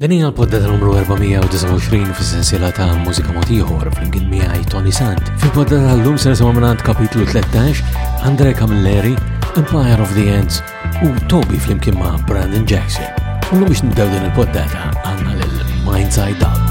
Din hija l-poddata numru 429 fis-sensiela ta' mużika mod ieħor flimkien miegħi Tony Sant. Fil-poddata tal-lum se nisimgħu mingħand kapitlu 13 Andre Camilleri, Empire of the Ends u Toby flimkien ma' Brandon Jackson. U biex nibdew din il-poddata għandna lil Mindside Up.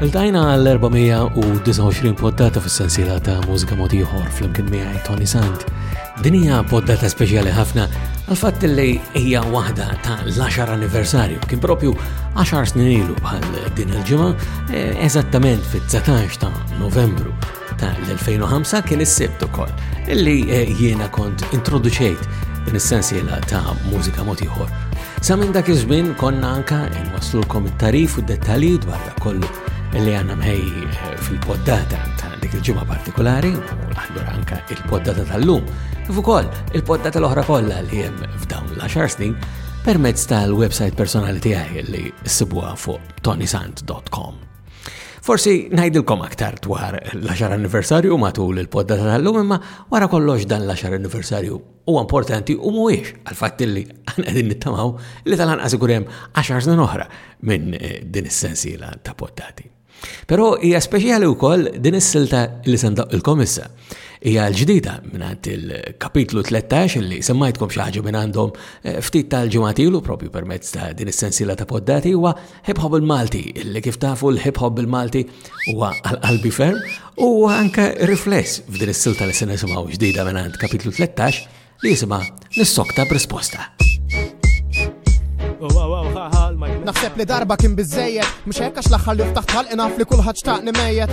Iltajna l-429 poddata fis sensila ta' mużika motiħor fl-imkien miħaj Tony Sant. Dinija poddata speċjali ħafna għal-fatt li hija waħda ta' l-10 anniversarju kien propju 10 snin ilu bħal din il-ġimgħa eh, eżattament fit-19 ta' Novembru ta' l-2005 kien is-sibt ukoll illi eh, jiena kont introduċejt din is-sensiela ta' mużika mod ieħor. Sa minn dak iż-żmien konna anka inwaslulkom it-tarif u d-dettalji dwar dak kollu illi għandna mħej eh, fil-poddata ta' dik il-ġimgħa partikolari u allura anka il-poddata tal-lum kif ukoll il-poddata l-oħra kollha li hemm f'dawn l-10 snin permezz tal-website personali tiegħi li ssibuha fuq tonisant.com. Forsi ngħidilkom aktar dwar l-10 anniversarju matul il-podda tal-lum imma wara kollox dan l-10 anniversarju huwa importanti u mhuwiex għal fatt li aħna qegħdin nittamaw li tal-anqas ikun hemm 10 snin oħra minn eh, din is-sensiela ta' poddati. Però hija speċjali wkoll din is-silta li se ndaqilkom issa. Hija l-ġdida mingħand il-kapitlu 13 li semmajtkom xi ħaġa minn għandhom eh, ftit tal-ġimgħatilu propju permezz ta' din is-sensiela ta' poddati huwa Hip Hop il-Malti, li kif tafu l-Hip Hop il-Malti huwa għal-qalbi ferm, u anke rifless f'din is-silta li se nisimgħu ġdida mingħand kapitlu 13 li jisimha Nissokta b'risposta. Naħseb li darba kien biżejjed, mhux hekk għax l-aħħar li ftaħt ħalq inaf li kulħadd xtaqni mejjet.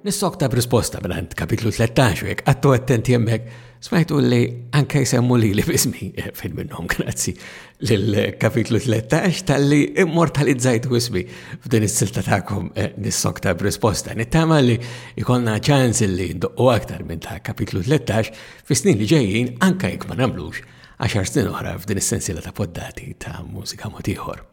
Nissokta b'risposta minn kapitlu 13 u jekk għattu attenti jemmek, smajtu li anke jsemmu li li bismi eh, fin minnom grazzi l-kapitlu 13 tal-li immortalizzajtu ismi f'din is-silta ta'kom eh, nissokta b'risposta. Nittama li ikonna ċans li ndoqqu aktar minn ta' kapitlu 13 fi snin li ġejjin anke jekk ma namlux 10 snin oħra f'din is-sensiela ta' poddati ta' mużika motiħor.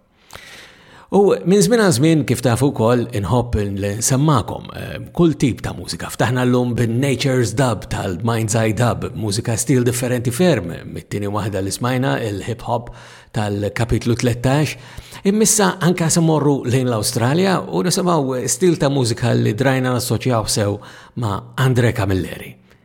U minn żmien għal żmien kif tafu wkoll inħobb nsemmakom eh, kull tip ta' mużika. Ftaħna llum bin-Nature's Dub tal-Mind's Eye Dub, mużika stil differenti ferm, mit-tieni waħda li smajna il-hip hop tal-kapitlu 13. Immissa anka se morru lejn l-Awstralja u nisimgħu stil ta' mużika li drajna nassoċjaw sew ma' Andre Camilleri.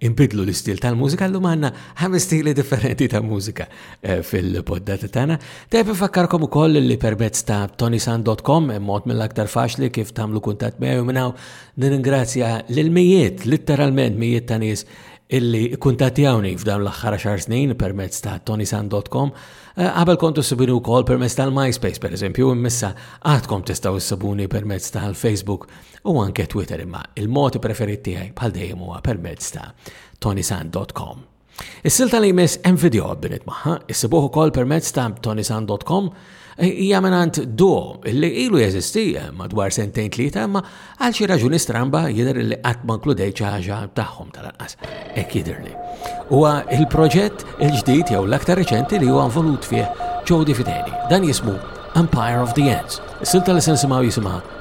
inbidlu l-istil tal-mużika, l-lum għanna ħames stili differenti ta' mużika eh, fil-poddata tagħna. Tajb fakkarkom ukoll li permezz ta' tonisan.com mod mill-aktar faċli kif tagħmlu kuntatt miegħu minnaw nirringrazzja lil mijiet, litteralment mijiet ta' nies illi kuntattjawni f'dawn l-aħħar xar snin permezz ta' tonisan.com eh, qabel kontu subinu wkoll permezz tal-MySpace pereżempju immissa għadkom tistgħu issibuni permezz tal-Facebook u anke Twitter imma il-mod preferit tiegħi bħal dejjem huwa permezz ta' tonisan.com. Is-silta li jmiss hemm video għabbinet magħha, issibuh ukoll permezz ta' tonisan.com hija mingħand duo li ilu jeżisti eh, madwar sentejn tlieta imma għal xi raġuni stramba jidher li qatt ma nkludejt xi ħaġa tagħhom tal-anqas hekk jidherli. Huwa il-proġett il-ġdid jew l-aktar reċenti li huwa involut fih Jody Fideni. Dan jismu Empire of the Ends. Is-silta li se nisimgħu jisimha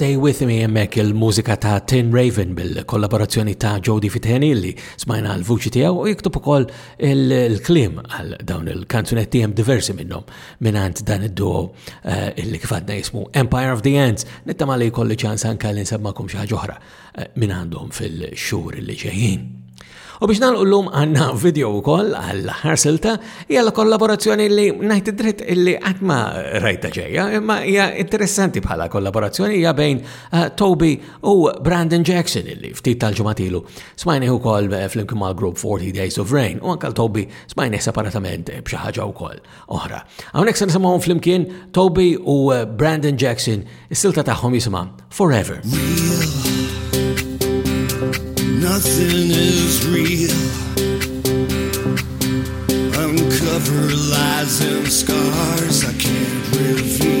Stay With Me jemmek il-mużika ta' Tin Raven bil-kollaborazzjoni ta' Jody Fiteni li smajna l-vuċi tiegħu u jiktub ukoll il-klim għal dawn il-kanzunetti hemm diversi minnhom minant dan id-duo eh, illi kif għadna jismu Empire of the Ends, nittama li kolli ċans anka li nsebmakum xi ħaġa oħra eh, minn għandhom fil-xhur li ġejjin. U biex nagħlqu llum għandna video wkoll għal ħarsilta hija kollaborazzjoni li ngħid id-dritt illi qatt ma rajta ġejja, imma hija interessanti bħala kollaborazzjoni hija bejn eh, Toby u Brandon Jackson illi ftit tal-ġumatilu smajni wkoll eh, flimkien mal-grupp 40 Days of Rain u anke Toby smajni separatament eh, b'xi ħaġa wkoll. oħra. Hawnhekk se nisimgħuhom flimkien Toby u eh, Brandon Jackson, is-silta tagħhom jisimha Forever. Real. Nothing is real. Uncover lies and scars I can't reveal.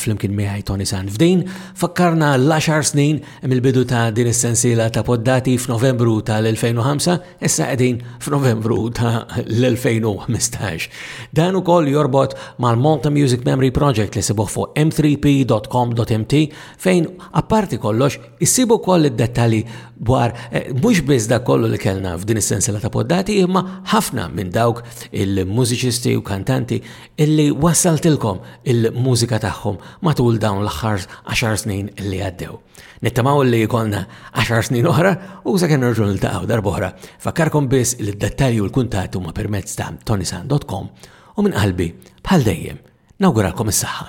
flimkien miegħi Tony San. F'din fakkarna l-10 snin mill-bidu ta' din is-sensiela ta' poddati f'Novembru tal-2005, issa qegħdin f'Novembru ta' l-2015. Dan ukoll jorbot mal-Malta Music Memory Project li sibuh fuq m3p.com.mt fejn apparti kollox issibu koll id-dettali dwar eh, mhux biss dak kollu li kellna f'din is-sensiela ta' poddati imma ħafna minn dawk il-mużiċisti u kantanti illi wassaltilkom il-mużika tagħhom matul dawn l-aħħar 10 snin li għaddew. Nittamaw li jkollna 10 snin oħra u sa kien nerġu niltaqgħu darb'oħra. Fakkarkom biss li d-dettalji u l-kuntatt huma permezz ta' tonisan.com u minn qalbi bħal dejjem nawguralkom is-saħħa.